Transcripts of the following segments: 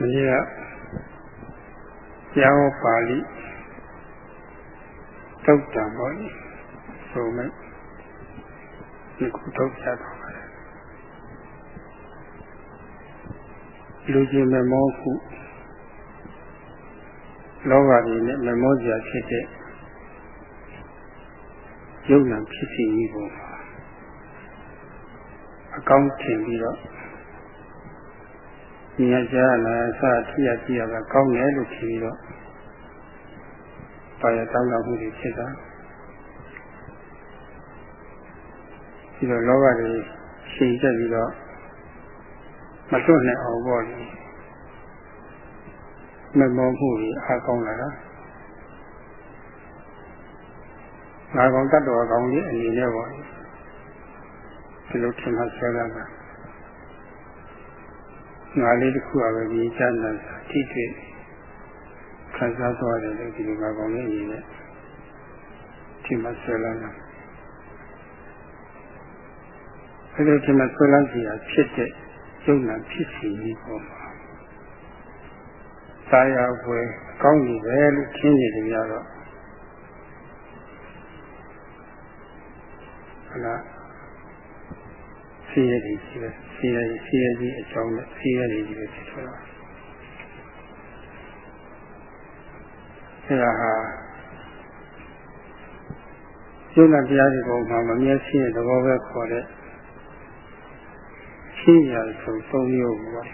မနေ့ကကျောင်းပါဠိတုတ်တံပေါ့လေဆိုမဲ့ဒီခုထုတ်ပြတော့ပါတယ်လူချင်းမမောခုလောဘတွေနဲ့မမောကြဖြစ်တဲ့ယုံနာဖြစ်စီကြီးပုံမှာအကောင်းထင်ပြီးတော့ ဉာဏ်ကြားလာစထိရကြည့်ရတာကောင်းတယ်လို့ထင်ပြီးတော့ပါရတောင်းတမှုတွေဖြစ်တာဒီလိုလောဘတွေရှိတက်ပြီးတော့မတွတ်နိုင်အောင်ပေါ့လေမမောမှုတွေအားကောင်းလာတာငါကောင်တတ်တော်ကောင်းကြီးအနေနဲ့ပေါ့ဒီလိုထင်မှဆွဲလာတာ ငါလေးတစ်ခုအပဲဒီချမ်းသာထိတွေ့ခံစားသွားတယ်လို့ဒီလိုငါကောင်လေးအနေနဲ့ထင်မှဆွဲလာတာအဲဒီထင်မှဆွဲလာစီရဖြစ်တဲ့ယုံနာဖြစ်စီကြီးပေါ်မှာသာယာဖွယ်ကောင်းနေတယ်လို့ထင်နေတယ်များတော့ဟလာ စီရည်ကြီးပဲစီရည်စီရည်ကြီးအကြောင်းနဲ့စီရည်ကြီးပဲဖြစ်သွားတာအဲဒါဟာယုံနာတရားတွေပေါ်မှာမမျက်စိရဲ့သဘောပဲခေါ်တဲ့ရှင်းရဆိုသုံးမျိုးပေါ့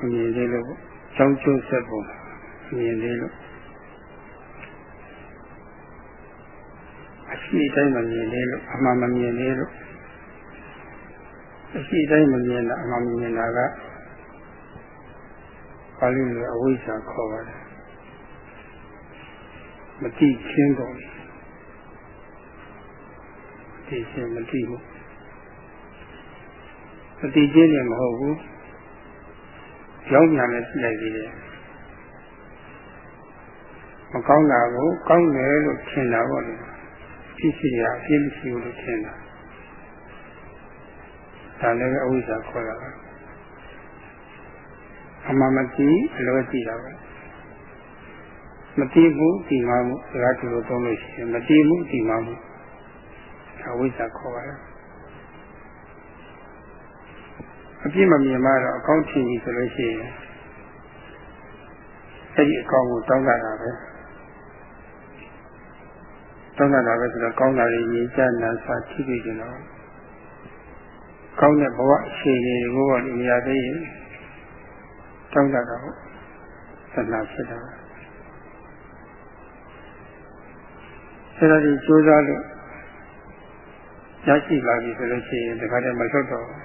အမြင်လေးလို့ကြောင်းကျိုးဆက်ပုံအမြင်လေးလို့အရှိတိုင်းမမြင်လေးလို့အမှန်မမြင်လေးလို့ အရှိတိုင်းမမြင်တာအမှန်မမြင်တာကပါဠိလိုအဝိဇ္ဇာခေါ်ပါတယ်မတိချင်းကုန်ဒီရှင်မတိဘူးမတိချင်းလည်းမဟုတ်ဘူးကြောင်းပြန်နဲ့ပြလိုက်သေးတယ်မကောင်းတာကိုကောင်းတယ်လို့ထင်တာပေါ့လေဖြစ်စီရအပြည့်မရှိဘူးလို့ထင်တာ ဒါလည်းအဝိဇ္ဇာခေါ်တာပါအမှန်မကြည့်အလိုကြည့်တာပဲမတည်ဘူးဒီမှာမှုစကားတူလို့သုံးလို့ရှိရင်မတည်ဘူးဒီမှာမှုအဝိဇ္ဇာခေါ်ပါလားအပြစ်မမြင်မှတော့အကောင်းထင်ပြီဆိုလို့ရှိရင်အဲ့ဒီအကောင်းကိုတောင်းတာပဲတောင်းတာပဲဆိုတော့ကောင်းတာတွေမြင်ကြနာစာထိပြီးကြတော့ ကောင်းတဲ့ဘဝအခြေအနေကိုတော့ဒီနေရာသေးရင်တောင်းတာတော့သနာဖြစ်တာအဲ့ဒါဒီကြိုးစားလို့ရရှိလာပြီဆိုလို့ရှိရင်ဒီခါတည်းမလွတ်တော့ဘူး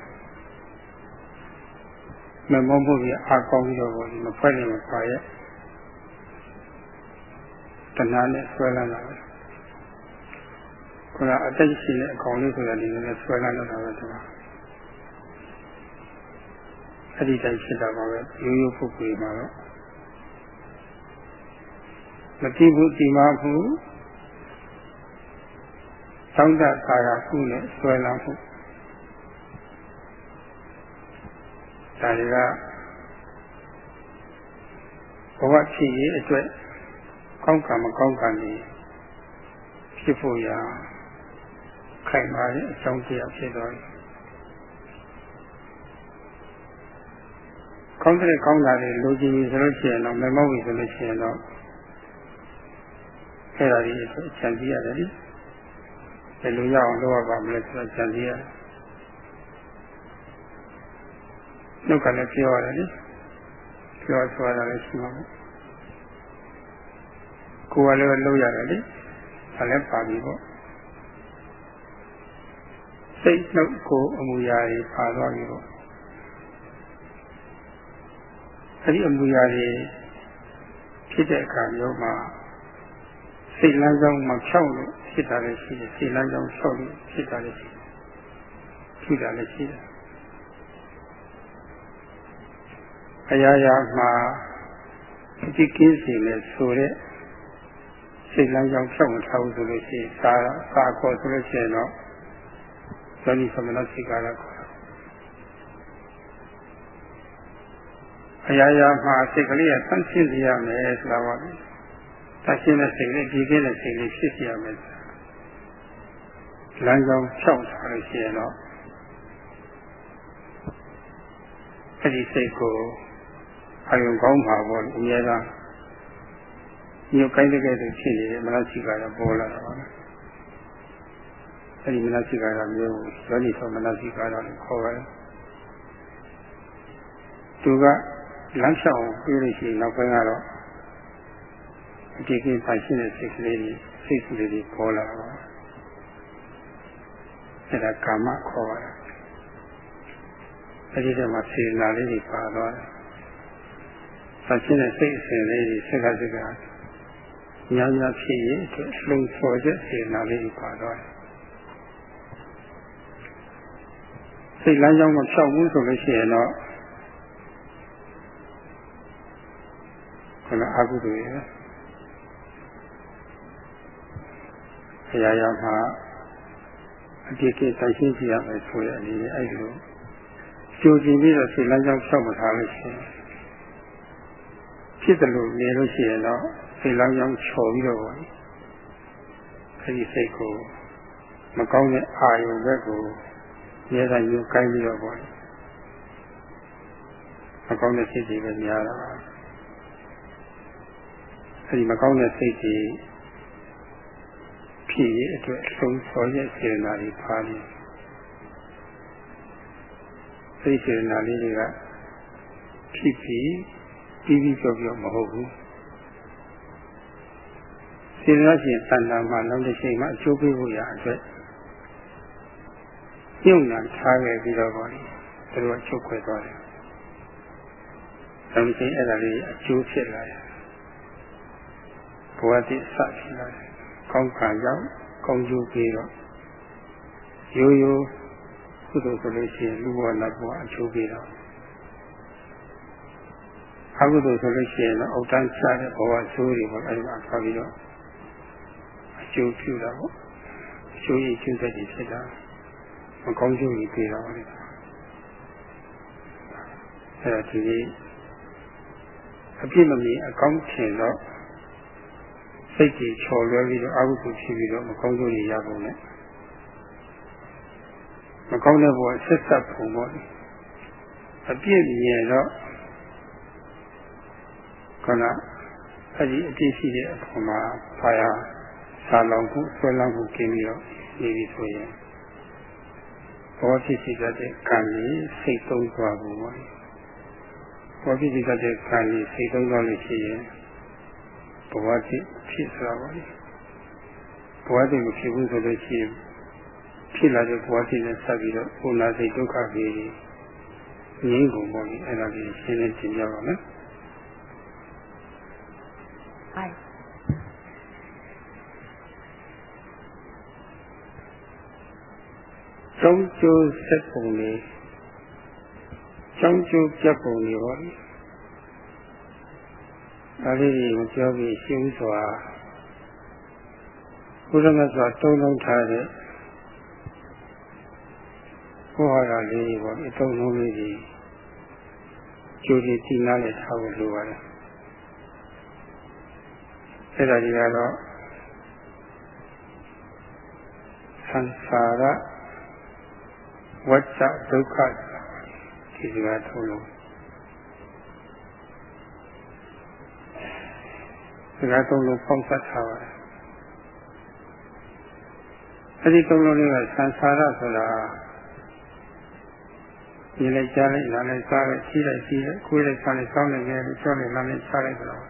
မမောဖို့ပြအာကောင်းပြီးတော့မဖွဲ့နေမပါရဲ့တဏှာနဲ့ဆွဲလန်းလာတယ်ခုနအတိတ်ရှိတဲ့အကောင်လေးဆိုတာဒီနဲ့ဆွဲလန်းလာတာပဲဒီမှာ အဲ့ဒီတိုင်းဖြစ်တာပါပဲရိုးရိုးပုဂ္ဂိုလ်မှာတော့မတိဘူးဒီမှာဘူးသောင်းတကာယခုနဲ့ဆွဲလန်းမှုဒါတွေကဘဝဖြစ်ရေးအတွက်ကောင်းကံမကောင်းကံတွေဖြစ်ဖို့ရာခိုင်မာတဲ့အကြောင်းတရားဖြစ်သွားတယ် ကောင်းတဲ့ကောင်းတာတွေလိုချင်ပြီဆိုလို့ရှိရင်တော့မမောက်ပြီဆိုလို့ရှိရင်တော့အဲ့ဒါကြီးအတွက်ခြံစည်းရတယ်လေဘယ်လိုရအောင်လုပ်ရပါမလဲဆိုတော့ခြံစည်းရတယ်နှုတ်ကလည်းပြောရတယ်လေပြောဆိုရတာလည်းရှိမှာပေါ့ကိုယ်ကလည်းလုပ်ရတယ်လေဒါလည်းပါပြီပေါ့စိတ်နှုတ်ကိုအမူအရာတွေပါသွားပြီပေါ့ အဲဒီအမူအရာတွေဖြစ်တဲ့အခါမျိုးမှာစိတ်လမ်းကြောင်းမှာဖြောက်လို့ဖြစ်တာလည်းရှိတယ်စိတ်လမ်းကြောင်းဖြောက်လို့ဖြစ်တာလည်းရှိတယ်ဖြစ်တာလည်းရှိတယ်အရာရာမှာအတိကင်းစီနဲ့ဆိုတဲ့စိတ်လမ်းကြောင်းဖြောက်မထားဘူးဆိုလို့ရှိရင်စာစာခေါ်ဆိုလို့ရှိရင်တော့ဇာတိသမဏစိတ်ကာရခေါ် အရာရာမှာစိတ်ကလေးကဆန့်ရှင်းရမယ်ဆိုတာပါပဲဆန့်ရှင်းတဲ့စိတ်လေးဒီကင်းတဲ့စိတ်လေးဖြစ်စီရမယ်လမ်းကြောင်းဖြောက်ထားလို့ရှိရင်တော့အဲ့ဒီစိတ်ကိုအယုံကောင်းမှာပေါ့အများလားညုတ်ကိုင်းတဲ့ကဲဆိုဖြစ်နေတယ်မနစိကတော့ပေါ်လာတာပါအဲ့ဒီမနစိကတော့မျိုးယောနိသောမနစိကတော့ခေါ်ပါတယ်သူက လမ်းလျှောက်ပြေးလို့ရှိရင်နောက်ပိုင်းကတော့အတိအကျပိုင်ရှိတဲ့စိတ်ကလေးတွေစိတ်ကူးလေးတွေပေါ်လာတာပါအဲ့ဒါကာမခေါ်ပါတယ်အဲ့ဒီတည်းမှာစေနာလေးတွေပါသွားတယ်။ဆက်ရှိတဲ့စိတ်အစဉ်လေးတွေစက်ကစက်ကညံ့ညံ့ဖြစ်ရင်အတွက်လုံဆော်ချက်စေနာလေးတွေပါသွားတယ်။စိတ်လမ်းကြောင်းမဖြောက်ဘူးဆိုလို့ရှိရင်တော့ ခဏအကုသိုလ်ရဲ့ဆရာရမှာအတိအကျတိုင်ရှင်းကြည့်ရမယ်ဆိုရအနေနဲ့အဲ့လိုကြိုကြည့်ပြီးတော့စိတ်လမ်းကြောင်းဖြောက်မထားလို့ရှိရင်ဖြစ်တယ်လို့နေလို့ရှိရင်တော့စိတ်လမ်းကြောင်းချော်ပြီးတော့ပေါ့အဲဒီစိတ်ကိုမကောင်းတဲ့အာယုံဘက်ကိုရဲတာယူကိုင်းပြီးတော့ပေါ့မကောင်းတဲ့စိတ်တွေပဲများတာပါ အဲဒီမကောင်းတဲ့စိတ်တွေဖြစ်ရအတွက်ဆုံးစောရဲ့စေနာတွေပါလိမ့်စိတ်စေနာလေးတွေကဖြစ်ပြီးပြီးပြီးပြောပြောမဟုတ်ဘူးစေနာရှင်တဏ္ဍာမှာနောက်တစ်ချိန်မှာအကျိုးပေးဖို့ရအတွက်ညှို့နှံထားခဲ့ပြီးတော့ပေါ့လေသူတို့အချုပ်ခွဲသွားတယ်နောက်တစ်ချိန်အဲ့ဒါလေးအကျိုးဖြစ်လာတယ် ဘဝတည်စဖြစ်လာတယ်ကောင်းခံရောက်ကောင်းကျိုးပေးတော့ရိုးရိုးကုသိုလ်ဆိုလို့ရှိရင်လူဘဝနတ်ဘဝအကျိုးပေးတော့အကုသိုလ်ဆိုလို့ရှိရင်တော့အောက်တန်းချတဲ့ဘဝဆိုးတွေပေါ့အဲဒီမှာဆက်ပြီးတော့အကျိုးပြုတာပေါ့အကျိုးရည်ကျိုးသက်ကြီးဖြစ်တာမကောင်းကျိုးကြီးပေးတော့လေအဲဒါဒီအပြစ်မမီအကောင်းထင်တော့ စိတ်ကြီးချော်လွဲပြီးတော့အကုသိုလ်ဖြစ်ပြီးတော့မကောင်းကျိုးကြီးရပုံနဲ့မကောင်းတဲ့ဘဝဆက်ဆက်ပုံပေါ့လေအပြစ်မြင်တော့ခဏအဲ့ဒီအတိရှိတဲ့အပေါ်မှာဖာယာစာလောင်မှုဆွဲလောင်မှုกินပြီးတော့နေပြီဆိုရင်ဘောဖြစ်စီတတ်တဲ့ကံကြီးစိတ်သုံးသွားဘူးပေါ့ဘောဖြစ်စီတတ်တဲ့ကံကြီးစိတ်သုံးသွားလို့ရှိရင် ဘဝဖြစ်ဖြစ်ဆိုတာပေါ့ဘဝတည်းမဖြစ်ဘူးဆိုလို့ရှိရင်ဖြစ်လာတဲ့ဘဝတည်းနဲ့ဆက်ပြီးတော့ဘုနာစိတ်ဒုက္ခကြီးငြိမ်းကုန်ပေါ့လေအဲ့ဒါကြီးရှင်းလင်းသင်ပြပါမယ်爱。ကျောင်းကျိုးဆက်ပုံလေးကျောင်းကျိုးပြတ်ပုံလေးပါလေ ဒါလေးကိုပြောပြီးရှင်းစွာဘုရားမြတ်စွာတုံးလုံးထားတဲ့ဘုရားလေးပေါ့အတုံးလုံးလေးကြီးကျိုးကြီးတိနာနဲ့ထားဖို့လိုပါတယ်အဲ့ဒါကြီးကတော့သံသာရဝဋ္ဌဒုက္ခဒီစကားထုံးလို့စ ကားသုံးလုံးပေါင်းစပ်ထားပါတယ်အဲ့ဒီသုံးလုံးလေးကသံသာရဆိုတာဒီလိုက်ကြားလိုက်နားလိုက်စားလိုက်ရှိလိုက်ရှိလိုက်ကိုယ်လိုက်စားလိုက်စောင်းလိုက်ငယ်လိုက်ကြောက်လိုက်နားလိုက်စားလိုက်ဆိုတော့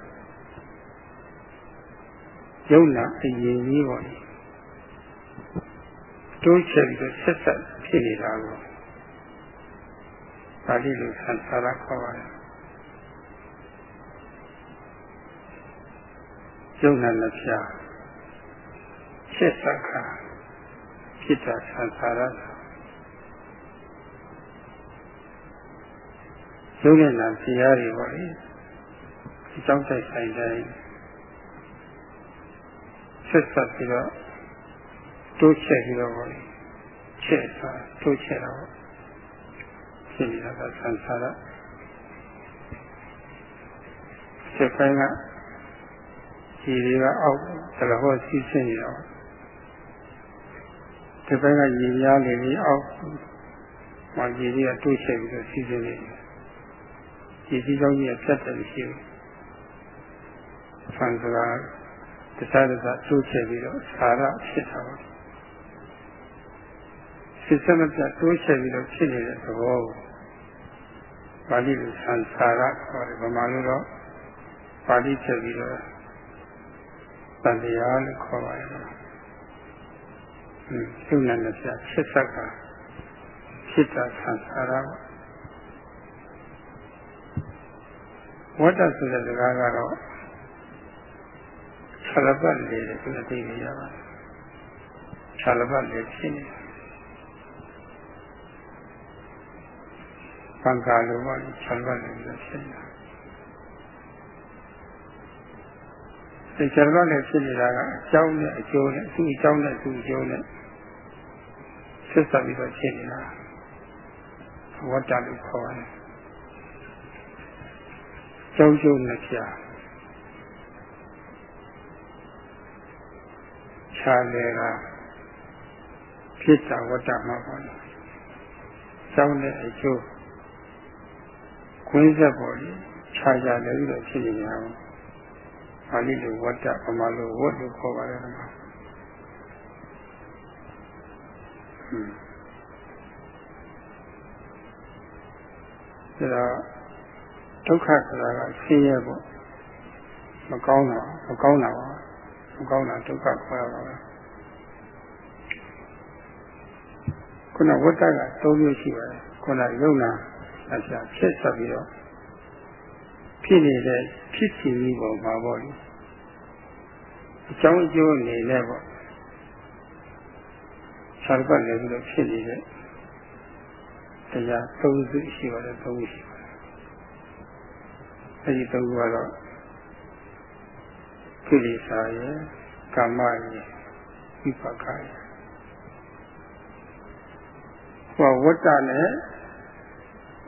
ယုံနာအရင်ကြီးပေါ့လေတိုးချက်ပြီးတော့ဆက်ဆက်ဖြစ်နေတာကိုပါဠိလိုဆန္ဒရခေါ်ပါတယ် ယုံနာနှစ်ဖြာဆက်ဆက်ခါဖြစ်တာဆန္ဒရယုံနာတရားတွေပေါ့လေအကြောင်းတိုက်ဆိုင်တိုင်းဆက်ဆက်ပြီးတော့တိုးချက်ပြီးတော့ချက်စားတိုးချက်တော့ဖြစ်နေတာကဆန်စားရစစ်ပိုင်းက ခြေတွေကအောက်သလဟောစီးဆင်းနေတော့ဒီဘက်ကရေများနေပြီးအောက်မှာရေတွေကတိုးချဲ့ပြီးတော့စီးဆင်းနေတယ်ရေကြီးကြောင်းကြီးကဖြတ်တယ်ရှိဘူးဆံစကားတခြားတခြားတိုးချဲ့ပြီးတော့စာရဖြစ်တာပါစစ်စမပြတိုးချဲ့ပြီးတော့ဖြစ်နေတဲ့သဘောကိုပါဠိလိုဆံစာရခေါ်တယ်ဗမာလိုတော့ပါဠိချက်ပြီးတော့ တန်တရားလို့ခေါ်ပါတယ်။သူနဲ့လည်းပြဖြစ်ဆက်ကဖြစ်တာဆံစာရပါဝတ္တဆိုတဲ့စကားကတော့ဆလပတ်လေးတဲ့သူအသိရပါတယ်။ဆလပတ်လေးဖြစ်နေပံကာလိုပါဆလပတ်လေးဖြစ်နေတာ ဒီဆလပတ်လေးဖြစ်နေတာကအကြောင်းနဲ့အကျိုးနဲ့သူ့အကြောင်းနဲ့သူ့အကျိုးနဲ့ဆက်ဆက်ပြီးတော့ဖြစ်နေတာဝတ္တလို့ခေါ်တယ်ကျောင်းကျုံနဲ့ဖြာခြားလေကဖြစ်တာဝတ္တမှာပါလေကျောင်းနဲ့အကျိုးခွင်းဆက်ပေါ်လေခြားကြလည်းပြီးတော့ဖြစ်နေကြအောင် ပါဠိလိုဝတ္တပမာလိုဝတ်လို့ခေါ်ပါတယ်ကွာဟွန်းဒါဒုက္ခဆိုတာကဆင်းရဲပေါ့မကောင်းတာမကောင်းတာပါမကောင်းတာဒုက္ခခေါ်ရပါပဲခုနဝတ္တက၃မျိုးရှိပါတယ်ခုနယုံနာအပြဖြစ်ဆက်ပြီးတော့ဖြစ်နေတဲ့ဖြစ်စီကြီးပေါ်မှာပေါ့လေ အကြောင်းအကျိုးအနေနဲ့ပေါ့ဆာပတ်လည်းပြီးတော့ဖြစ်နေတဲ့တရား၃ခုရှိပါတယ်၃ခုရှိပါတယ်အဲဒီသုံးခုကတော့ကိလေသာရယ်ကာမရယ်ဝိပါကရယ်ဟောဝတ္တနဲ့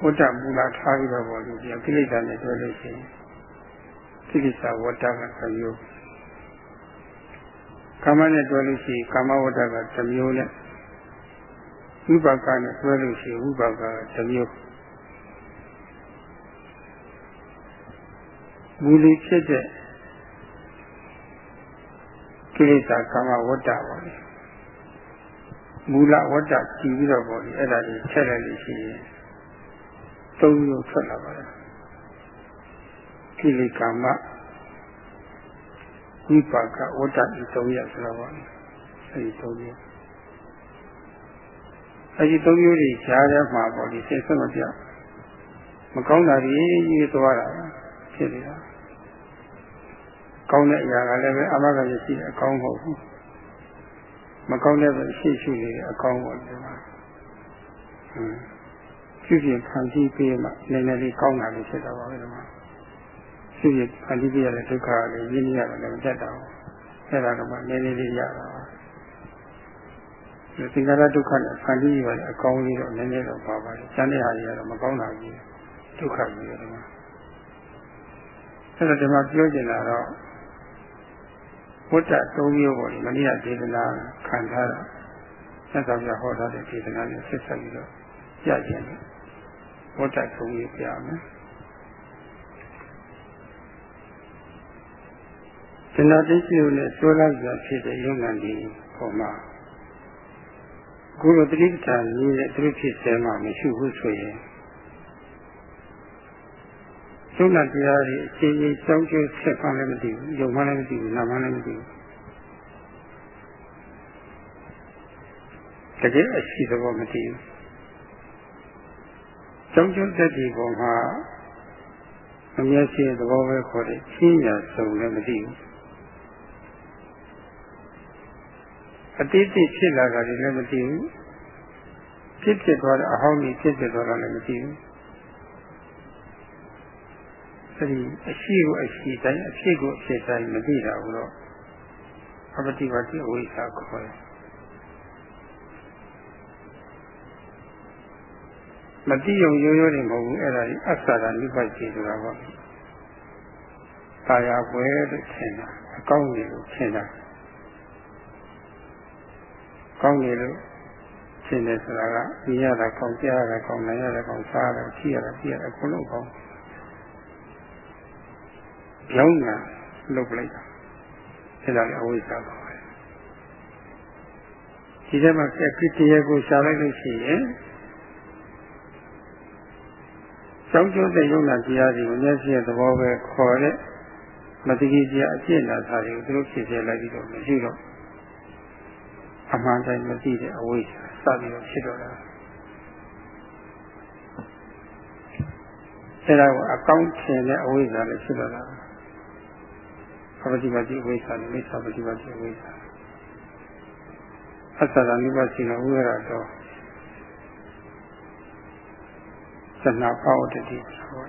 ဝတ္တမူလထားပြီးတော့ပေါ့ဒီကိလေသာနဲ့တွေ့လို့ရှိရင်ကိလေသာဝတ္တကတစ်မျိုး ကာမနဲ့တွေ့လို့ရှိရင်ကာမဝတ္တကတစ်မျိုးနဲ့ဝိပါကနဲ့တွေ့လို့ရှိရင်ဝိပါကတစ်မျိုးမူလဖြစ်တဲ့ကိလေသာကာမဝတ္တပါလေမူလဝတ္တကြည့်ပြီးတော့ပေါ့လေအဲ့ဒါကြီးထည့်လိုက်လို့ရှိရင်သုံးမျိုးထွက်လာပါတယ်ကိလေကာမ ဝိပါကဝတ္တဤသုံးရဆိုတော့ပါအဲဒီသုံးမျိုးအဲဒီသုံးမျိုးတွေကြားထဲမှာပေါ့ဒီစိတ်ဆက်မပြမကောင်းတာတွေကြီးသွားတာဖြစ်နေတာကောင်းတဲ့အရာကလည်းပဲအမဂ္ဂရရှိတဲ့အကောင်းမဟုတ်ဘူးမကောင်းတဲ့ပဲရှိရှိနေတဲ့အကောင်းပေါ့ဒီမှာဟွန်းဖြစ်ဖြစ်ဖန်တီးပေးမှနည်းနည်းလေးကောင်းတာလေးဖြစ်တော့ပါပဲဒီမှာ ဖြစ်ဖြစ်ဖန်တီးပေးရတဲ့ဒုက္ခလေးရင်းရရတယ်မတက်တော့အဲ့ဒါကမှနည်းနည်းလေးရတာဒီသင်္ခါရဒုက္ခနဲ့ဖန်တီးရတဲ့အကောင်းလေးတော့နည်းနည်းတော့ပါပါတယ်။ကျန်တဲ့ဟာတွေကတော့မကောင်းတာကြီးဒုက္ခကြီးတယ်ဒီမှာအဲ့တော့ဒီမှာပြောချင်တာတော့ဝတ္တ၃မျိုးပေါ်ဒီမနည်းဒေသနာခံထားတာသက်တော်ပြဟောထားတဲ့ဒေသနာနဲ့ဆက်ဆက်ပြီးတော့ကြခြင်းတယ်ဝတ္တ၃မျိုးပြမယ် သင်္ဍတိရှိုနဲ့ဆွဲလိုက်ကြဖြစ်တဲ့ယုံနာဒီပုံမှာကိုယ်လိုတိဋ္ဌာန်ကြီးတဲ့သူဖြစ်စေမှမရှိဘူးဆိုရင်ယုံနာတရားတွေအချိန်ချင်းကြောင်းကျဆက်မှလည်းမသိဘူးယုံမှလည်းမသိဘူးနာမှလည်းမသိဘူးတကယ်အရှိသဘောမသိဘူးကြောင်းကျသက်ဒီပုံမှာအမျက်ရှိသဘောပဲခေါ်တယ်ချင်းညာစုံလည်းမသိဘူး အတိတ်ဖြစ်လာတာလည်းမသိဘူးဖြစ်ဖြစ်သွားတဲ့အဟောင်းကြီးဖြစ်ဖြစ်သွားတာလည်းမသိဘူးအဲဒီအရှိကိုအရှိတိုင်းအဖြစ်ကိုအဖြစ်တိုင်းမသိတာဘူးတော့အပတိပါတိအဝိဇ္ဇာခေါ်တယ်မတိယုံရိုးရိုးနေမဟုတ်ဘူးအဲ့ဒါကြီးအစ္ဆာရနိဗ္ဗာန်ရှိဆိုတာပေါ့တာယာပွဲလို့ထင်တာအကောင်းကြီးလို့ထင်တာ ကောင်းကြီးလို့ရှင်းတယ်ဆိုတာကမြင်ရတာကောင်းကြားရတာကောင်းနိုင်ရတာကောင်းစားရတာကြည့်ရတာကြည့်ရတာအကုန်လုံးကောင်းကြောင်းကလုတ်လိုက်တာအဲဒါလည်းအဝိဇ္ဇာပါပဲဒီထဲမှာအဖြစ်တရားကိုရှာလိုက်လို့ရှိရင်ကြောင်းကျိုးတဲ့ယုံနာတရားတွေကိုမျက်စိရဲ့သဘောပဲခေါ်တဲ့မတကြီးကြီးအကျင့်နာသားတွေကိုသူတို့ဖြစ်ပြလိုက်ပြီးတော့မရှိတော့ အမှန်တိုင်းမသိတဲ့အဝိဇ္ဇာစပြီးတော့ဖြစ်တော့တာအဲဒါကိုအကောင်းထင်တဲ့အဝိဇ္ဇာလည်းဖြစ်တော့တာပฏิပတ်တိအဝိဇ္ဇာနဲ့မိစ္ဆာပฏิပတ်တိအဝိဇ္ဇာအသရဏိပစီနဝိရတော့သနာပေါတတိဆို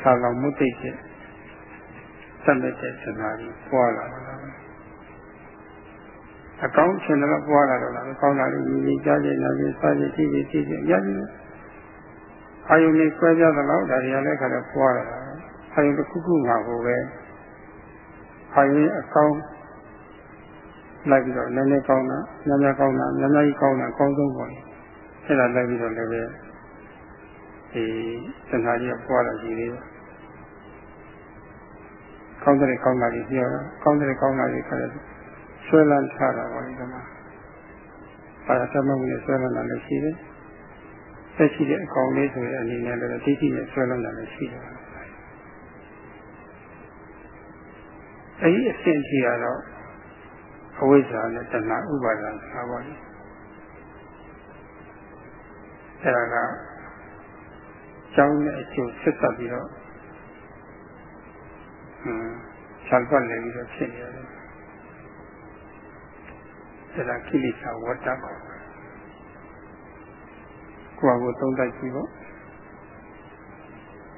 ဆာလောင်မှုတိတ်တဲ့သတ်မဲ့တဲ့သနာကြီးပွားလာတာ အကောင်းချင်တော့ပွားလာတော့လားကောင်းတာလေးညီညီကြားကြနာကြစားကြကြည့်ကြည့်ကြည့်ကြည့်အများကြီးအာယုန်လေးဆွဲပြသလောက်ဒါတွေကလည်းခါတော့ပွားလာတာအာယုန်တစ်ခုခုမှာဟိုပဲအာယုန်အကောင်းလိုက်ပြီးတော့နည်းနည်းကောင်းတာများများကောင်းတာများများကြီးကောင်းတာအကောင်းဆုံးပေါ့လေအဲ့ဒါလိုက်ပြီးတော့လည်းပဲဒီသင်္ခါကြီးကပွားလာကြည့်သေးတယ်ကောင်းတဲ့ကောင်းတာကြီးပြောတာကောင်းတဲ့ကောင်းတာကြီးခါတယ် ဆွဲလန်းထားတာပါလေဒီမှာပါရသမမှုနဲ့ဆွဲလန်းတာလည်းရှိတယ်ဆက်ရှိတဲ့အကောင်လေးဆိုတဲ့အနေနဲ့လည်းဒိဋ္ဌိနဲ့ဆွဲလန်းတာလည်းရှိတယ်အဲဒီအဆင့်ကြီးကတော့အဝိဇ္ဇာနဲ့တဏှာဥပါဒံဆိုတာပါလေအဲဒါကကျောင်းနဲ့အကျိုးဆက်ဆက်ပြီးတော့ဟွန်းဆံပတ်နေပြီးတော့ဖြစ်နေရတယ် အဲဒါကိလေသာဝတ္တကိုကိုယ်ကိုသုံးတတ်ကြည့်ပေါ့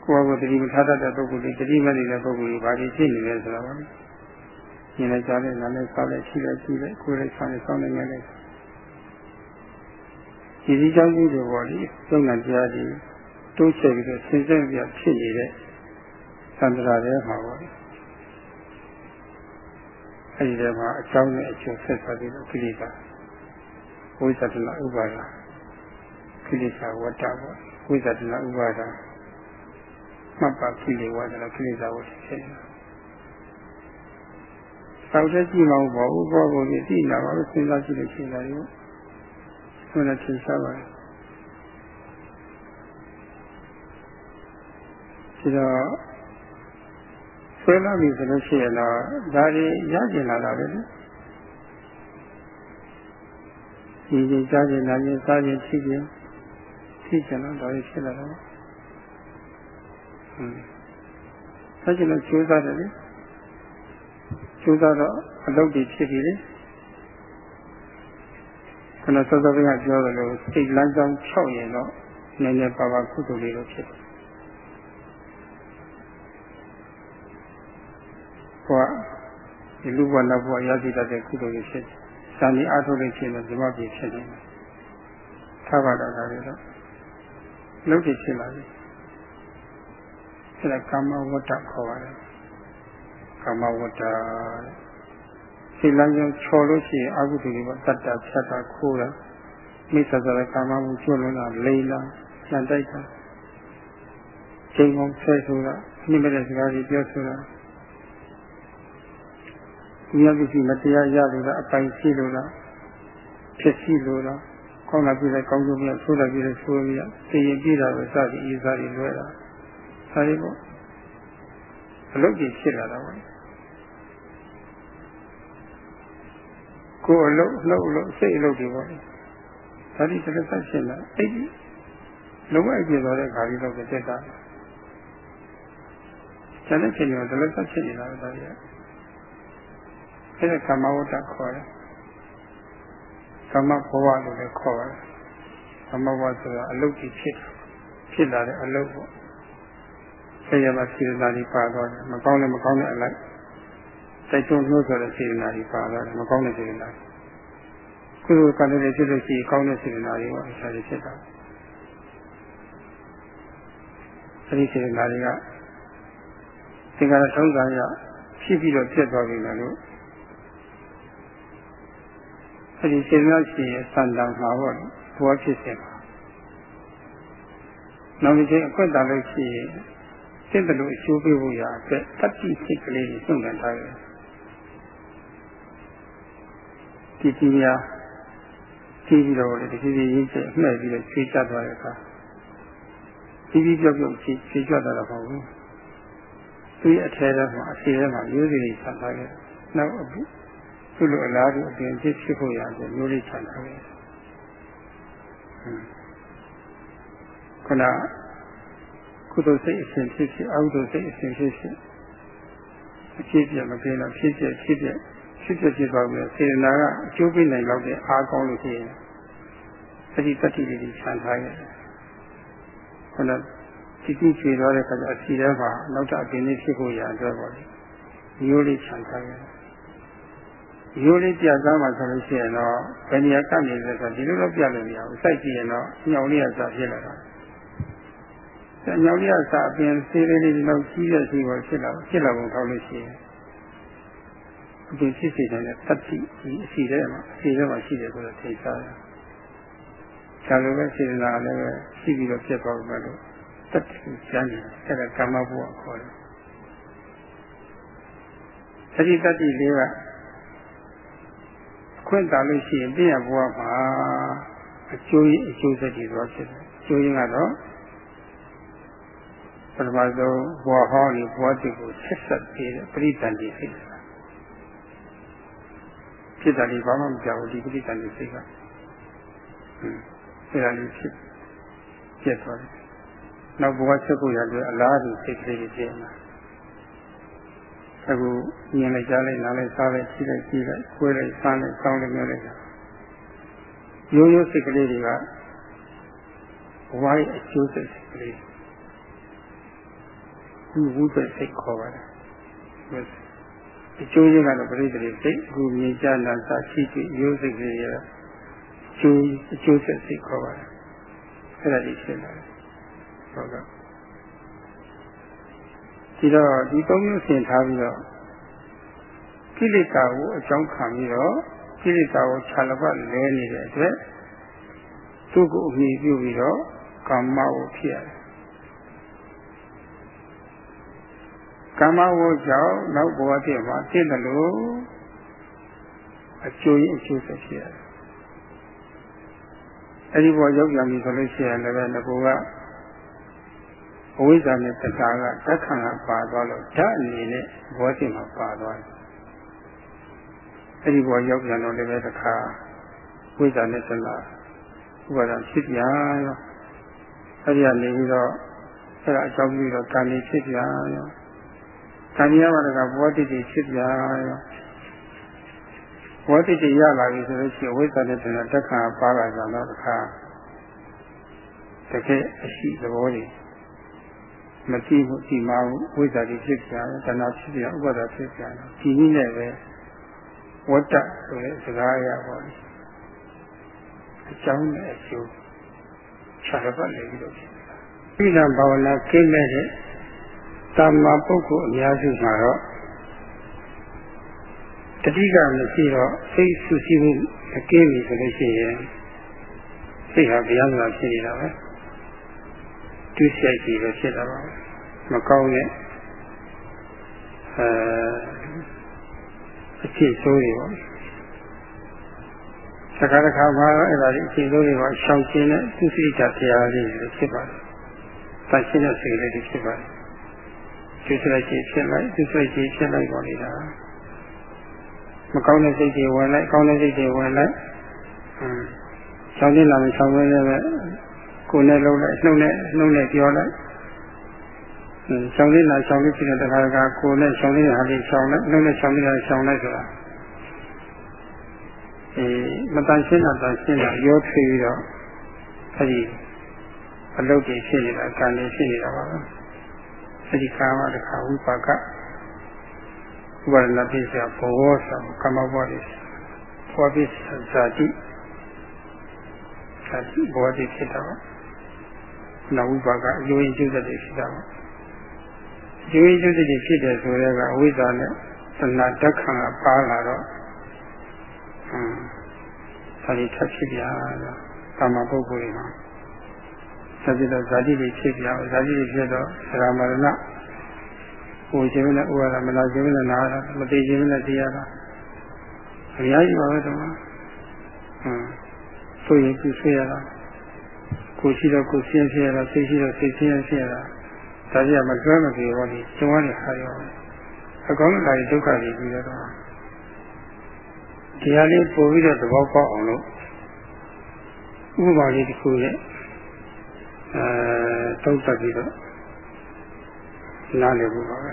ကိုယ်ကိုတတိမထားတတ်တဲ့ပုဂ္ဂိုလ်တွေတတိမနေတဲ့ပုဂ္ဂိုလ်တွေဘာတွေဖြစ်နေလဲဆိုတာပါမြင်လိုက်ကြတဲ့နားနဲ့စားလိုက်ရှိလိုက်ရှိလိုက်ကိုယ်လိုက်စားလိုက်စောင်းနေနေလိုက်ဒီဒီကြောင့်ကြီးတွေပေါ့လေသုံးငံတရားကြီးတိုးချဲ့ပြီးတော့ဆင်ဆက်ပြဖြစ်နေတဲ့သံတရာတွေမှာပေါ့လေ အဲဒီထဲမှာအကြောင်းနဲ့အကျိုးဆက်ဆက်ပြီးတော့ကိလေသာဝိသတနာဥပါဒကိလေသာဝတ္တပေါ့ဝိသတနာဥပါဒမှတ်ပါကိလေဝါဒနာကိလေသာဝတ္တဖြစ်နေတာဆောက်တဲ့ကြည့်မဟုတ်ပါဘူးဘောကိုကြည့်သိလာပါလို့စဉ်းစားကြည့်လို့ရှိနေတာရောဘယ်နဲ့သင်ရှားပါလဲဒီတော့ ဆွဲလာပြီဆိုလို့ရှိရင်တော့ဒါတွေရကျင်လာတာပဲလေဒီကြီးကြားကျင်လာရင်စားကျင်ဖြစ်ကျင်ဖြစ်ကျင်တော့ဒါတွေဖြစ်လာတော့ဟွန်းဆက်ကျင်လို့ကျိုးစားတယ်လေကျိုးစားတော့အလုပ်တွေဖြစ်ပြီလေခဏစောစောကပြောသလိုစိတ်လမ်းကြောင်း6ရင်တော့နည်းနည်းပါပါကုသိုလ်လေးတော့ဖြစ်တယ်ဟော ဒီလူဘဝနောက်ဘဝရရှိတတ်တဲ့ကုသိုလ်တွေဖြစ်တယ်။ဇာတိအားထုတ်လို့ရှိရင်ဒီမှာပြဖြစ်နေတယ်။ထားပါတော့ဒါတွေတော့လုံးကြည့်ဖြစ်လာပြီ။အဲဒါကာမဝတ္တခေါ်ပါတယ်။ကာမဝတ္တစိတ်လမ်းကြောင်းချော်လို့ရှိရင်အကုသိုလ်တွေကတတ်တာဖြတ်တာခိုးတာမိစ္ဆာစရကာမမှုကျွလွန်တာလိမ့်လာညှန်တိုက်တာချိန်ကုန်ဆွဲဆိုတာနိမတဲ့စကားတွေပြောဆိုတာ ဒီအပစ္စည်းမတရားရလို့လားအပိုင်ရှိလို့လားဖြစ်ရှိလို့လားကောင်းတာပြည့်တဲ့ကောင်းကျိုးပြည့်ဆိုးတာပြည့်တဲ့ဆိုးပြည့်သိရင်ပြည့်တာပဲစသည်အေးစားတွေလွဲတာဒါတွေပေါ့အလုပ်ကြီးဖြစ်လာတာပေါ့ကိုယ်အလုပ်အလုပ်အလုပ်စိတ်အလုပ်တွေပေါ့ဒါဒီတစ်သက်ဖြစ်လာအဲ့ဒီလုံးဝအပြည့်သွားတဲ့ခါကြီးတော့တက်တာကျန်တဲ့ချိန်တော့တစ်သက်ဖြစ်နေတာပဲဒါကြီး အဲဒါကမ္မဝတ္တခေါ်တယ်ကမ္မဘဝလို့လည်းခေါ်တယ်ကမ္မဘဝဆိုတာအလုတ်ကြီးဖြစ်ဖြစ်လာတဲ့အလုတ်ပေါ့ဆေးရမစေတနာကြီးပါတော့တယ်မကောင်းလည်းမကောင်းတဲ့အလိုက်တိုက်တွန်းလို့ဆိုတဲ့စေတနာကြီးပါတော့တယ်မကောင်းတဲ့စေတနာကုသိုလ်ကံတွေဖြစ်လို့ရှိရင်ကောင်းတဲ့စေတနာတွေပေါ့အခြားတွေဖြစ်တာအဲဒီစေတနာတွေကသင်္ခါရထုံးစံရဖြစ်ပြီးတော့ပြတ်သွားပြီလို့ အဲဒီစေတနာရှိရဲ့စံတန်မှာပေါ့ဘောဖြစ်စေပါနောက်တစ်ချိန်အခွင့်တာလို့ရှိရင်စိတ်တလို့အကျိုးပေးဖို့ရအတွက်တတိစိတ်ကလေးကိုစုံစမ်းထားတယ်ဒီကြီးများကြီးပြီးတော့လေဒီကြီးကြီးရင်းချက်အမှဲ့ပြီးတော့ခြေချသွားတဲ့အခါကြီးကြီးပြောက်ပြောက်ခြေခြေချသွားတာမဟုတ်ဘူးဒီအထဲထဲမှာအစီထဲမှာရိုးစီတွေဆက်ထားခဲ့နောက်အပု သူ့လိုအလားတူအပြင်ဖြစ်ဖြစ်ဖို့ရတယ်မျိုးလေးချန်ထားခဲ့ခုနကုသိုလ်စိတ်အစဉ်ဖြစ်ဖြစ်အကုသိုလ်စိတ်အစဉ်ဖြစ်ဖြစ်အဖြစ်ပြမပြေတော့ဖြစ်ဖြစ်ဖြစ်ဖြစ်ဖြစ်ဖြစ်ဖြစ်သွားပြီးစေတနာကအကျိုးပေးနိုင်တော့တဲ့အားကောင်းလို့ရှိရင်အဲ့ဒီတတိလေးကြီးခြံထားရတယ်။ခုနတိတိချေသွားတဲ့အခါကျအစီထဲမှာနောက်ထပ်အပင်လေးဖြစ်ဖို့ရအတွက်ပေါ့လေ။ရိုးလေးခြံထားရတယ်။ ရိုးလေးပြတ်သားမှဆိုလို့ရှိရင်တော့ဘယ်နေရာကပ်နေလဲဆိုဒီလိုတော့ပြလို့မရဘူး။စိုက်ကြည့်ရင်တော့ညောင်လေးကစဖြစ်လာတာ။ညောင်လေးကစအပင်သေးလေးလေးတော့ကြီးတဲ့စီကိုဖြစ်လာဖြစ်လာပုံထောက်လို့ရှိရင်အပြင်ဖြစ်စေတဲ့တတိဒီအစီထဲမှာအစီထဲမှာရှိတယ်ဆိုတော့သိစားတယ်။ဒါလိုပဲစေတနာလည်းပဲရှိပြီးတော့ပြတ်သွားမှလို့တတိကျမ်းတယ်အဲ့ဒါကာမဘုရားခေါ်တယ်။သတိတတိလေးကအ ခွင့်တာလို့ရှိရင်ပြည့်ရဘုရားမှာအကျိုးအကျိုးဆက်တွေတော့ဖြစ်တယ်။အကျိုးရင်းကတော့ပထမဆုံးဘဝဟောင်းဒီဘဝတိကိုဆက်ဆက်ပြီးပရိသန္တိစိတ်ဖြစ်တာလေးဘာမှမကြောက်ဘူးဒီပဋိသန္ဓေစိတ်ကဟင်းအဲ့ဒါလေးဖြစ်ပြတ်သွားတယ်နောက်ဘဝဆက်ဖို့ရတဲ့အလားတူစိတ်ကလေးတွေဖြစ်လာ အခုမြင်လိုက်ကြားလိုက်နားလိုက်စားလိုက်ကြည့်လိုက်ကြည့်လိုက်ခွေးလိုက်စားလိုက်စောင်းလိုက်မျိုးလိုက်တာရိုးရိုးစိတ်ကလေးတွေကဘဝရဲ့အကျိုးစိတ်ကလေးဒီဝိပ္ပစိတ်ခေါ်ပါတယ်အကျိုးရင်းကတော့ပရိသေစိတ်အခုမြင်ကြနာစာရှိတဲ့ရိုးစိတ်တွေရအကျိုးအကျိုးဆက်စိတ်ခေါ်ပါတယ်အဲ့ဒါဒီရှင်းလာတယ်ဟုတ်ကဲ့ ဒီတော့ဒီသုံးမျိုးဆင်ထားပြီးတော့ကိလေသာကိုအကြောင်းခံပြီးတော့ကိလေသာကိုခြာလပတ်လဲနေတဲ့အတွက်သူ့ကိုအမိပြုပြီးတော့ကာမကိုဖြစ်ရတယ်ကာမဝုကြောင့်နောက်ဘဝတည်းမှာဖြစ်တယ်လို့အကျိုးရအကျိုးဆက်ဖြစ်ရတယ်။အဲဒီဘဝရောက်ပြန်ပြီဆိုလို့ရှိရင်လည်းငါက အဝိဇ္ဇာနဲ့တက္ကကတက္ခံကပါသွားလို့ဓာတ်အနေနဲ့ဘောတည်းမှာပါသွားတယ်။အဲဒီဘဝရောက်ပြန်တော့လည်းတခါဝိဇ္ဇာနဲ့တက္ကဥပါဒဖြစ်ပြန်ရောအဲဒီကနေပြီးတော့အဲဒါအကြောင်းပြီးတော့ကံကြီးဖြစ်ပြန်ရော။တဏှာဘာကဘောတိတိဖြစ်ပြရော။ဘောတိတိရလာပြီဆိုလို့ရှိရင်ဝိသတဲ့တဲ့တက်ခါပါလာကြတော့တစ်ခါတကယ်အရှိသဘောကြီး မကြည့်ဘူးဒီမှာဝိဇ္ဇာတိဖြစ်ပြတဏှာဖြစ်ပြဥပါဒဖြစ်ပြဒီနည်းနဲ့ပဲဝတ္တဆိုတဲ့စကားအရပေါ့လေအကြောင်းနဲ့အကျိုးခြားပတ်နေပြီးတော့ဖြစ်တာဣဒံဘာဝနာကိမဲ့တဲ့တာမန်ပုဂ္ဂိုလ်အများစုမှာတော့တတိကမရှိတော့စိတ်ဆူဆီးမှုအကင်းပြီဆိုလို့ရှိရင်စိတ်ဟာဗျာဒနာဖြစ်နေတာပဲ သူ့ဆိုင်ကြီးပဲဖြစ်တာပါမကောင်းတဲ့အဲအခြေဆိုးတွေပေါ့တခါတခါမှာအဲ့ဒါဒီအခြေဆိုးတွေကရှောင်ကျဉ်တဲ့သူစိတ်ဓာတ်တရားလေးတွေဖြစ်ပါတယ်။တန်ရှင်းတဲ့စိတ်လေးတွေဖြစ်ပါတယ်ဒီစလိုက်ကြီးဖြစ်လိုက်ဒီစလိုက်ကြီးဖြစ်လိုက်ပါလိမ့်တာမကောင်းတဲ့စိတ်တွေဝင်လိုက်ကောင်းတဲ့စိတ်တွေဝင်လိုက်အင်းဆောင်းနေလာမယ်ဆောင်းနေလည်းပဲ ကိုယ်နဲ့လုံးလိုက်နှုတ်နဲ့နှုတ်နဲ့ပြောလိုက်အင်းဆောင်းနေလာဆောင်းနေဖြစ်တဲ့တခါတခါကိုယ်နဲ့ဆောင်းနေတဲ့ဟာလေးဆောင်းလိုက်နှုတ်နဲ့ဆောင်းနေတာဆောင်းလိုက်ဆိုတာအဲမတန်ရှင်းတာတန်ရှင်းတာရောထွေးပြီးတော့အဲဒီအလုပ်တွေဖြစ်နေတာကံတွေဖြစ်နေတာပါပဲအဲဒီကာမတခါဝိပါကဥပါဒနာပိစ္ဆာဘောဆံကမ္မဘောရိဘောပိစ္ဆာဇာတိဇာတိဘောတိဖြစ်တာပါ နဝိပါကအယိုးရင်ကျုပ်တဲ့ဖြစ်တာပါကျိုးကျိုးစိတ်တွေဖြစ်တယ်ဆိုတော့ကအဝိဇ္ဇာနဲ့သနာဓက္ခံကပါလာတော့ဟမ်ဒါတွေထပ်ဖြစ်ပြတော့ကာမပုဂ္ဂိုလ်တွေမှာဆက်ပြီးတော့ဇာတိတွေဖြစ်ပြအောင်ဇာတိတွေဖြစ်တော့သရမရဏဟိုခြင်းနဲ့ဥပါဒမနာခြင်းနဲ့နာတာမသိခြင်းနဲ့တရားတာအများကြီးပါပဲတော့ဟမ်ဆိုရင်သူဆွေးရတာ ကိုရှိတော့ကိုရှင်းဖြစ်ရတာသိရှိတော့သိရှင်းဖြစ်ရတာဒါကြီးကမကျွမ်းမပြေဘောဒီကျုံရနေခါရောအကောင်းလာဒုက္ခတွေပြီးတော့တရားလေးပို့ပြီးတော့သဘောပေါက်အောင်လို့ဥပမာလေးတစ်ခုနဲ့အဲတောက်တက်ပြီးတော့နားလည်ဖို့ပါပဲ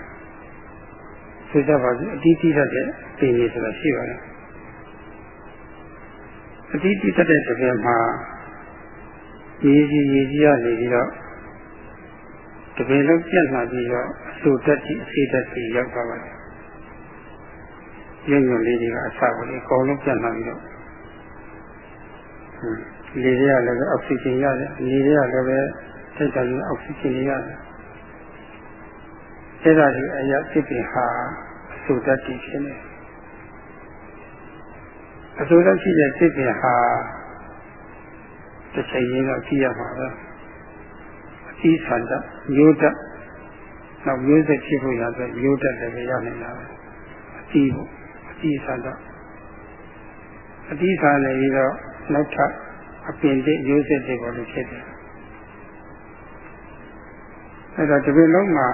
ဆိုကြပါစို့အတိအကျတဲ့ပြင်ရဆိုတာရှိပါတယ်အတိအကျတဲ့တကယ်မှာ ရည်ကြီးရည်ကြီးရနေပြီးတော့တပင်လုံးပြတ်လာပြီးတော့အဆူတက်ကြီးအစီတက်ကြီးရောက်သွားပါတယ်ရုံညွန်လေးတွေကအစကိုလေအကုန်လုံးပြတ်လာပြီးတော့လေတွေကလည်းအောက်ဆီဂျင်ရတယ်လေတွေကလည်းပဲစိတ်တိုင်းအောက်ဆီဂျင်ရတယ်အဲဒါဒီအရာဖြစ်ပြီးဟာအဆူတက်ကြီးဖြစ်နေအဆူတက်ရှိတဲ့ဖြစ်ပြီးဟာ တစ်ချိန်ရင်းတော့ကြည့်ရမှာပဲအသီးဆန္ဒမျိုးတက်နောက်မျိုးဆက်ဖြစ်ဖို့ရတဲ့မျိုးတက်လည်းရနိုင်တာပဲအသီးပေါ့အသီးဆန္ဒအသီးဆန္ဒပြီးတော့နောက်ထပ်အပင်တဲ့မျိုးဆက်တွေပေါ်လို့ဖြစ်တယ်အဲ့တော့ဒီလိုလုံးမှာ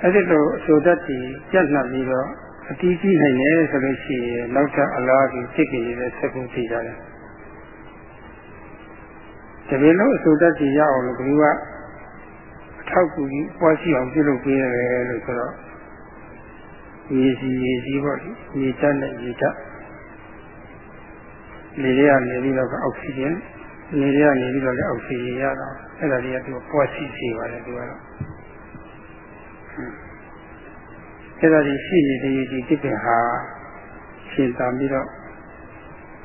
အဲ့ဒီလိုအဆိုတတ်ပြီးပြတ်နှပ်ပြီးတော့ အတီးကြီးနိုင်တယ်ဆိုလို့ရှိရင်နောက်ထပ်အလားတူဖြစ်ကြနေတဲ့စက်ကူသိကြတယ်တကယ်လို့အဆိုတတ်ကြီးရအောင်လို့ဘယ်သူကအထောက်ကူကြီးပွားရှိအောင်ပြုလုပ်ပေးရတယ်လို့ဆိုတော့ရေစီရေစီပေါ့လေရေတက်နဲ့ရေတက်လေတွေကနေပြီးတော့အောက်ဆီဂျင်လေတွေကနေပြီးတော့လည်းအောက်ဆီဂျင်ရတော့အဲ့ဒါတွေကသူပွားရှိစေပါတယ်သူကတော့ အဲ့ဒါကြီးရှိနေတဲ့ရည်ကြီးတစ်ပင်ဟာရှင်းတမ်းပြီးတော့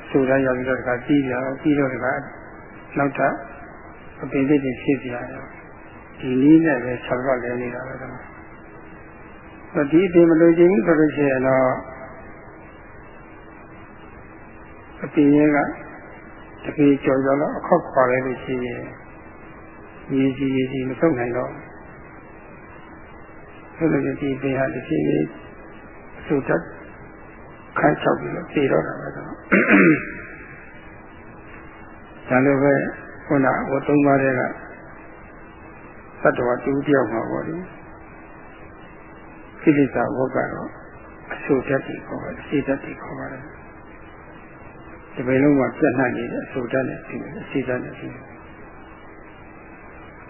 ဆိုရရောက်ပြီးတော့တခါပြီးပြတော့ပြီးတော့တခါနောက်ထပ်အပင်လေးတွေဖြစ်ပြရတယ်ဒီနည်းနဲ့ပဲဆက်တော့လဲနေတာပဲတော့ဒီအပင်မလို့ခြင်းဆိုလို့ရှိရင်တော့အပင်ရဲ့ကတကယ်ကြော်ကြော်တော့အခောက်ခွာလဲလို့ရှိရင်ရည်ကြီးရည်ကြီးမဆုံးနိုင်တော့ အဲ့လိုဒီပင်ဟာတစ်ချိန်လေးအဆူတက်ခန်းချောက်ပြီးတော့ပြေတော့တာပဲတော့ဒါလည်းပဲခုနဝတ်သုံးပါးတဲ့ကသတ္တဝါတူတယောက်မှာပေါ့လေကိလေသာဝတ်ကတော့အဆူတက်ပြီးခေါ်ပါတယ်စေတက်ပြီးခေါ်ပါတယ်ဒီပင်လုံးမှာပြတ်နှံ့နေတဲ့အဆူတက်နဲ့ပြီးတယ်အစေတက်နဲ့ပြီးတယ်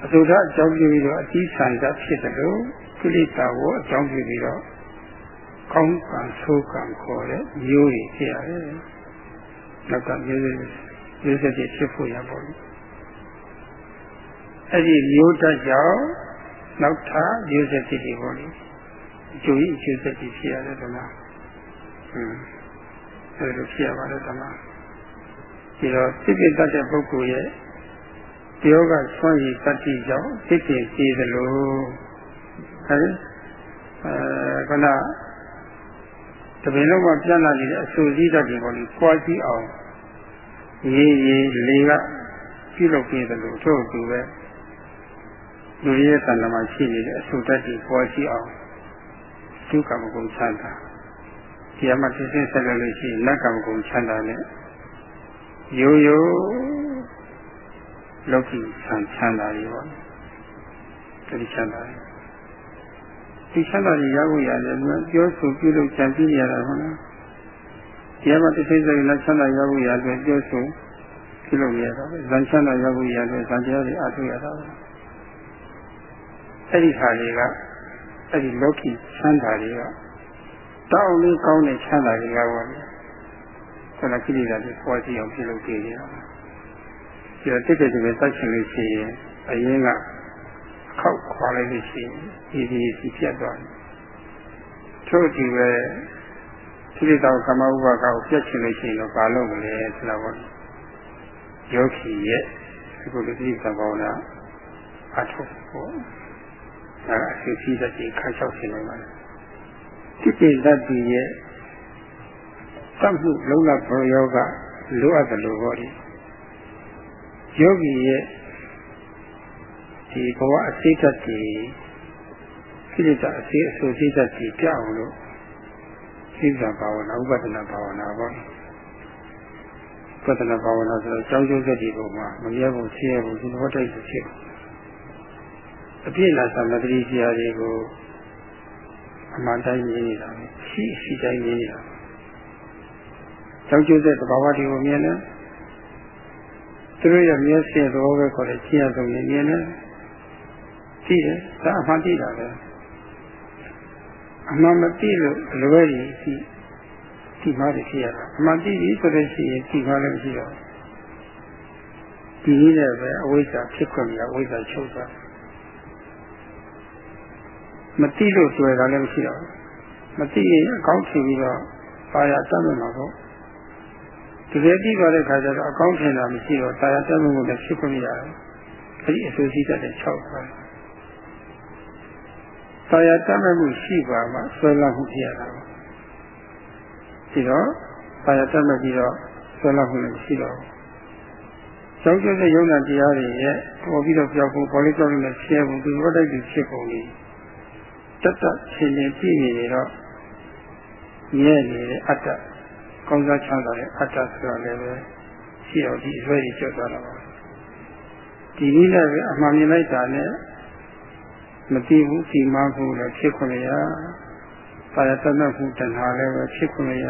အဆူတက်အကြောင်းပြုပြီးတော့အတိဆန္ဒဖြစ်တယ်လို့ ကိလေသာကိုအကြောင်းပြုပြီးတော့ကောင်းကံဆိုးကံခေါ်တဲ့မျိုးတွေဖြစ်ရတယ်။နောက်ကမျိုးတွေမျိုးဆက်တွေဖြစ်ဖို့ရပါဘူး။အဲ့ဒီမျိုးတက်ကြောင့်နောက်ထပ်မျိုးဆက်တွေပေါ့လေ။အကျိုးကြီးအကျိုးဆက်တွေဖြစ်ရတယ်ဓမ္မ။ဟွန်းအဲ့လိုဖြစ်ရပါတယ်ဓမ္မ။ဒီတော့စိတ်ပြတ်တဲ့ပုဂ္ဂိုလ်ရဲ့ယောဂဆွမ်းရည်တတိကြောင့်စိတ်ပြည့်စည်သလို အဲဒီအဲခဏတပင်လုံးမှာပြန့်လာနေတဲ့အဆူစည်းတတ်တယ်ပေါ့လေကြွားကြည့်အောင်ရေးရေးလေးကပြုလုပ်ပြတယ်လို့ထို့သူပဲလူရဲ့တဏ္ဍာမှာရှိနေတဲ့အဆူတတ်တွေကြွားကြည့်အောင်ဒုက္ခမကုန်ချမ်းသာဒီအမှသိသိဆက်လို့ရှိရင်နတ်ကမကုန်ချမ်းသာနဲ့ရိုးရိုးလောကီဆံချမ်းသာတွေပေါ့ဒီချမ်းသာတွေ ဒီချမ်းသာတွေရဖို့ရတယ်ပြောဆိုပြုလုပ်ကြံပြီးရတာဟုတ်လားဒီမှာတစ်စိတ်စိတ်နဲ့ချမ်းသာရဖို့ရတယ်ပြောဆိုပြုလုပ်ရတာပဲဇန်ချမ်းသာရဖို့ရတယ်ဇန်တရားတွေအားထုတ်ရတာပဲအဲ့ဒီဟာတွေကအဲ့ဒီလောကီချမ်းသာတွေကတောင်းလေးကောင်းတဲ့ချမ်းသာတွေကပေါ့လေဆန္ဒကိလေသာတွေပေါ်စီအောင်ပြုလုပ်ကြရတာဒီတော့တိတ်တိတ်ပဲစိုက်ချင်လို့ရှိရင်အရင်က ခောက်ခွာလိုက်လို့ရှိရင်ဒီဒီစီပြတ်သွားတယ်ထို့ဒီပဲခိရိတောကမ္မဥပါကကိုပြတ်ချင်လို့ရှိရင်တော့ဘာလုပ်မလဲဆိုတာပေါ့ယောဂီရဲ့အခုလိုဒီသဘောနာအထုပ်ပေါ့ဒါအစီအစီတည်းခါလျှောက်နေနိုင်ပါလားတိပိတတ်ပြီးရဲ့သတ်မှုလုံးလဘောယောဂလိုအပ်တယ်လို့ဟောဒီယောဂီရဲ့ ဒီဘဝအစိတ်ဓာတ်ကြီးခိလေသာအစိတ်အဆိုစိတ်ဓာတ်ကြီးကြောက်လို့စိတ်သာဘာဝနာဥပဒနာဘာဝနာပေါ့ပဒနာဘာဝနာဆိုတော့ကြောင်းကျိုးစက်ဒီပုံမှာမမြဲဘူးဆင်းရဲဘူးဒီဘောတိုက်ကိုဖြစ်အပြည့်လာသမတတိကြီးတွေကိုအမှန်တိုင်းမြင်နေတာရှိရှိတိုင်းမြင်နေတာကြောင်းကျိုးစက်သဘာဝတွေကိုမြင်တယ်သူတို့ရဲ့မျက်စိသဘောပဲခေါ်တဲ့ကြည့်ရဆုံးမြင်တယ် သိတယ်ဒါအမှန်သိတာပဲအမှန်မသိလို့လွယ်ရည်သိသိမှလည်းဖြစ်ရတာအမှန်သိပြီဆိုလို့ရှိရင်သိမှလည်းမရှိတော့ဒီနည်းနဲ့ပဲအဝိဇ္ဇာဖြစ်ခွင့်ရအဝိဇ္ဇာချုပ်သွားမသိလို့တွေ့တာလည်းမရှိတော့မသိရင်အကောင်းထင်ပြီးတော့ပါရတတ်မှာပေါ့တကယ်သိပါတဲ့ခါကျတော့အကောင်းထင်တာမရှိတော့တာယာတတ်မှုကိုလည်းဖြစ်ခွင့်ရတယ်အဲဒီအဆိုစီတတ်တဲ့6ပါး တာယာတတ်မှုရှိပါမှဆွဲလန်းမှုဖြစ်ရတာပေါ့ဒီတော့တာယာတတ်မှုပြီးတော့ဆွဲလန်းမှုလည်းမရှိတော့ဘူးကျောင်းကျတဲ့ယုံနာတရားတွေရဲ့ပေါ်ပြီးတော့ပြောက်ဖို့ပေါ်လေးကြောက်လို့ဆဲဖို့ဒီဘက်တိုက်ပြီးဖြစ်ပုံလေးတတ်တတ်ရှင်ရှင်ပြည့်နေတော့မြဲနေတဲ့အတ္တကောင်းစားချမ်းသာတဲ့အတ္တဆိုတာလည်းပဲရှိတော့ဒီအစွဲကြီးကျော်သွားတာပါဒီနည်းနဲ့ပဲအမှန်မြင်လိုက်တာနဲ့ မသိဘူးဒီမှဘူးလည်းဖြစ်ခွင့်ရပါရတတ်မှုတဏှာလည်းပဲဖြစ်ခွင့်ရ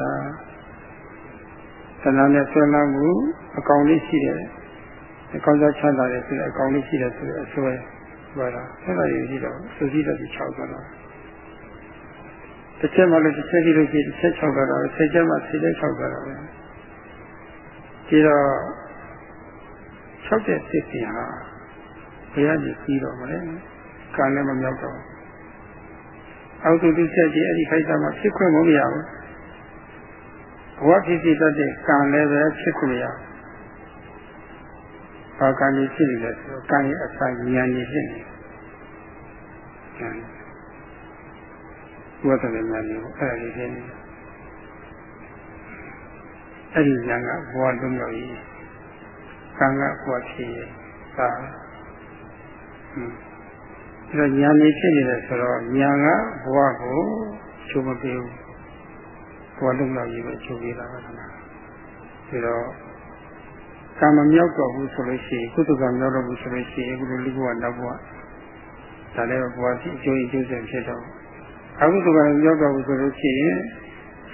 တဏှာနဲ့ဆွဲလန်းမှုအကောင်လေးရှိတယ်အကောင်စားချမ်းသာတယ်ဆိုတဲ့အကောင်လေးရှိတယ်ဆိုတဲ့အစွဲပါလားအဲ့ဒါကြီးရှိတော့စုစည်းတဲ့6သွားတာတစ်ချက်မှလည်းတစ်ချက်ကြည့်လို့ရှိရင်တစ်ချက်6သွားတာပဲဆယ်ချက်မှဆယ်ချက်6သွားတာပဲဒီတော့6တဲ့စစ်စင်ဟာဘုရားကြီးပြီးတော့မလဲ ကံလည်းမမြောက်တော့အောက်သူတစ်ချက်ကြီးအဲ့ဒီခိုက်တာမှဖြစ်ခွင့်မရဘူးဘဝဖြစ်စီတတ်တဲ့ကံလည်းပဲဖြစ်ခွင့်မရဘူးဘာကံကြီးဖြစ်နေလဲဆိုတော့ကံရဲ့အစာဉာဏ်ကြီးဖြစ်နေတယ်ဝတ်တယ်များနေအဲ့ဒါလေးဖြစ်နေအဲ့ဒီဉာဏ်ကဘဝလုံးရောက်ရေးကံကဘဝဖြစ်ရေးသာဟွန်း အဲ့တော့ဉာဏ်လေးဖြစ်နေတယ်ဆိုတော့ဉာဏ်ကဘဝကိုချုပ်မပေးဘူးဘဝလုံးရောက်ရေးပဲချုပ်ပေးတာပါဒီမှာဒါတော့ကံမမြောက်တော့ဘူးဆိုလို့ရှိရင်ကုသကံမြောက်တော့ဘူးဆိုလို့ရှိရင်အခုလိုလူဘဝနောက်ဘဝဒါလည်းဘဝရှိအကျိုးအကျိုးဆက်ဖြစ်တော့အကုသိုလ်ကရောက်တော့ဘူးဆိုလို့ရှိရင်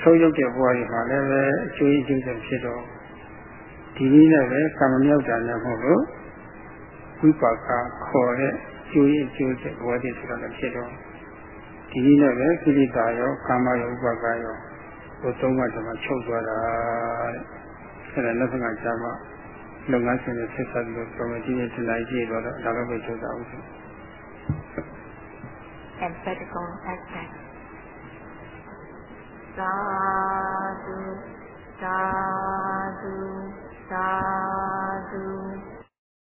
ဆုံးရုပ်တဲ့ဘဝတွေမှာလည်းပဲအကျိုးအကျိုးဆက်ဖြစ်တော့ဒီနည်းနဲ့ပဲကာမမြောက်တာလည်းမဟုတ်လို့ဝိပါကခေါ်တဲ့ ကျိုးအကျိုးဆက်ဘဝတွေဆိုတာလည်းဖြစ်တော့ဒီနည်းနဲ့ပဲကိလေသာရောကာမရောဥပါကရောဟိုသုံးပါးတမှာချုပ်သွားတာတဲ့အဲ့ဒါလက်ဖက်ကကြာမှလုပ်ငန်းရှင်တွေဆက်ဆက်ပြီးတော့ကော်မတီရဲ့တင်လိုက်ကြည့်တော့ဒါလည်းပဲချုပ်တာဥစ္စာ and vertical aspect. Sadhu, sadhu, sadhu.